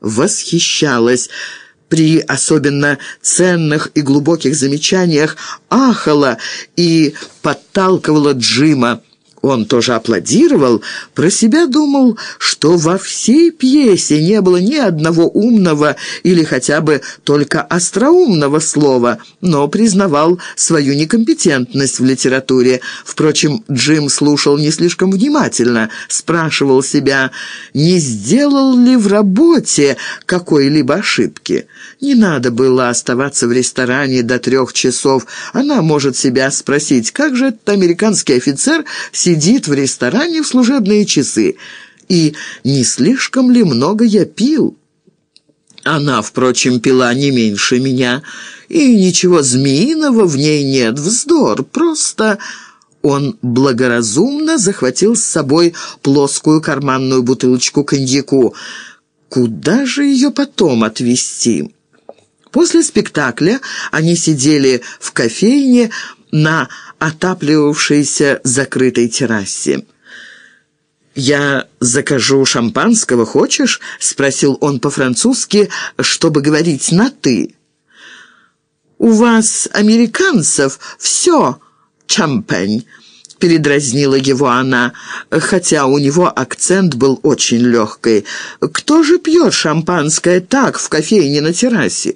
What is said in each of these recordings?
восхищалась при особенно ценных и глубоких замечаниях ахала и подталкивала Джима. Он тоже аплодировал, про себя думал, что во всей пьесе не было ни одного умного или хотя бы только остроумного слова, но признавал свою некомпетентность в литературе. Впрочем, Джим слушал не слишком внимательно, спрашивал себя, не сделал ли в работе какой-либо ошибки. Не надо было оставаться в ресторане до трех часов. Она может себя спросить, как же этот американский офицер сидит в ресторане в служебные часы. И не слишком ли много я пил? Она, впрочем, пила не меньше меня. И ничего змеиного в ней нет, вздор, просто... Он благоразумно захватил с собой плоскую карманную бутылочку коньяку. Куда же ее потом отвезти? После спектакля они сидели в кофейне на отапливавшейся закрытой террасе. «Я закажу шампанского, хочешь?» — спросил он по-французски, чтобы говорить на «ты». «У вас, американцев, все чампань», — передразнила его она, хотя у него акцент был очень легкий. «Кто же пьет шампанское так в кофейне на террасе?»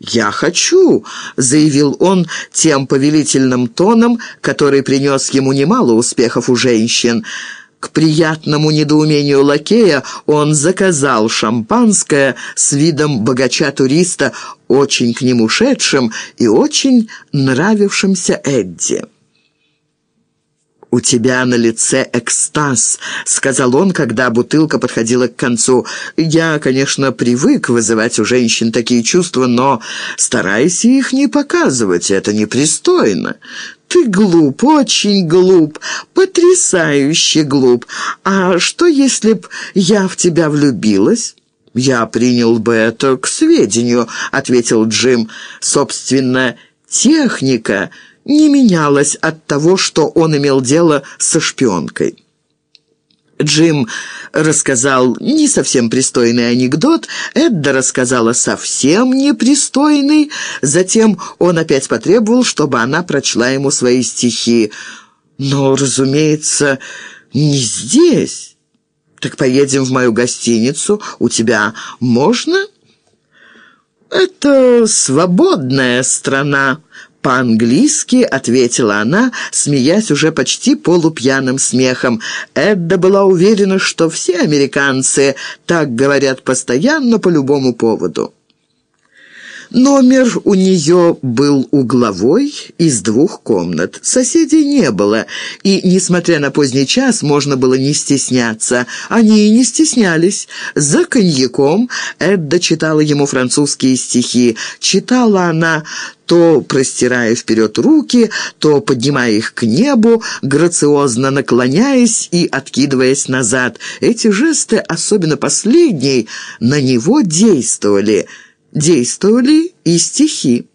«Я хочу», — заявил он тем повелительным тоном, который принес ему немало успехов у женщин. К приятному недоумению лакея он заказал шампанское с видом богача-туриста, очень к нему шедшим и очень нравившимся Эдди. «У тебя на лице экстаз», — сказал он, когда бутылка подходила к концу. «Я, конечно, привык вызывать у женщин такие чувства, но старайся их не показывать, это непристойно. Ты глуп, очень глуп, потрясающе глуп. А что, если б я в тебя влюбилась?» «Я принял бы это к сведению», — ответил Джим. «Собственно, техника...» не менялось от того, что он имел дело со шпионкой. Джим рассказал не совсем пристойный анекдот, Эдда рассказала совсем непристойный, затем он опять потребовал, чтобы она прочла ему свои стихи. Но, разумеется, не здесь. Так поедем в мою гостиницу, у тебя можно?» «Это свободная страна», по-английски ответила она, смеясь уже почти полупьяным смехом. Эдда была уверена, что все американцы так говорят постоянно по любому поводу. Номер у нее был угловой, из двух комнат. Соседей не было, и, несмотря на поздний час, можно было не стесняться. Они и не стеснялись. За коньяком Эдда читала ему французские стихи. Читала она то простирая вперед руки, то поднимая их к небу, грациозно наклоняясь и откидываясь назад. Эти жесты, особенно последний, на него действовали – действовали и стихи.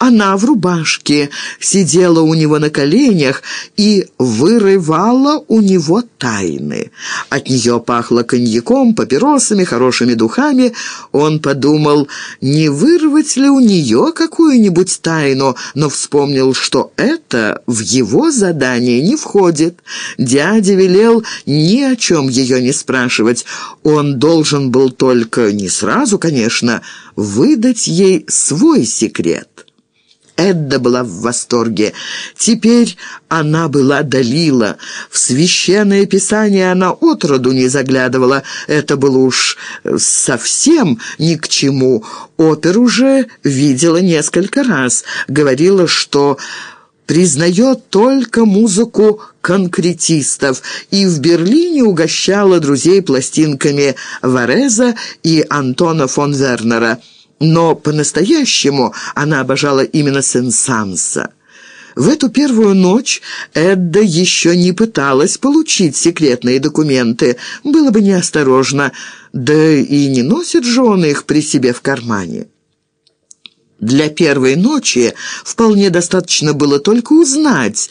Она в рубашке сидела у него на коленях и вырывала у него тайны. От нее пахло коньяком, папиросами, хорошими духами. Он подумал, не вырвать ли у нее какую-нибудь тайну, но вспомнил, что это в его задание не входит. Дядя велел ни о чем ее не спрашивать. Он должен был только, не сразу, конечно, выдать ей свой секрет. Эдда была в восторге. Теперь она была Далила. В священное писание она отроду не заглядывала. Это было уж совсем ни к чему. Опер уже видела несколько раз. Говорила, что признает только музыку конкретистов и в Берлине угощала друзей пластинками Вареза и Антона фон Вернера. Но по-настоящему она обожала именно Сен-Санса. В эту первую ночь Эдда еще не пыталась получить секретные документы. Было бы неосторожно, да и не носит же он их при себе в кармане. Для первой ночи вполне достаточно было только узнать,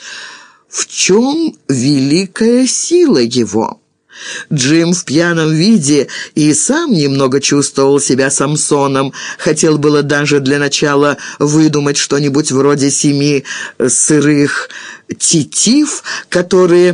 в чем великая сила его. Джим в пьяном виде и сам немного чувствовал себя Самсоном. Хотел было даже для начала выдумать что-нибудь вроде семи сырых тетив, которые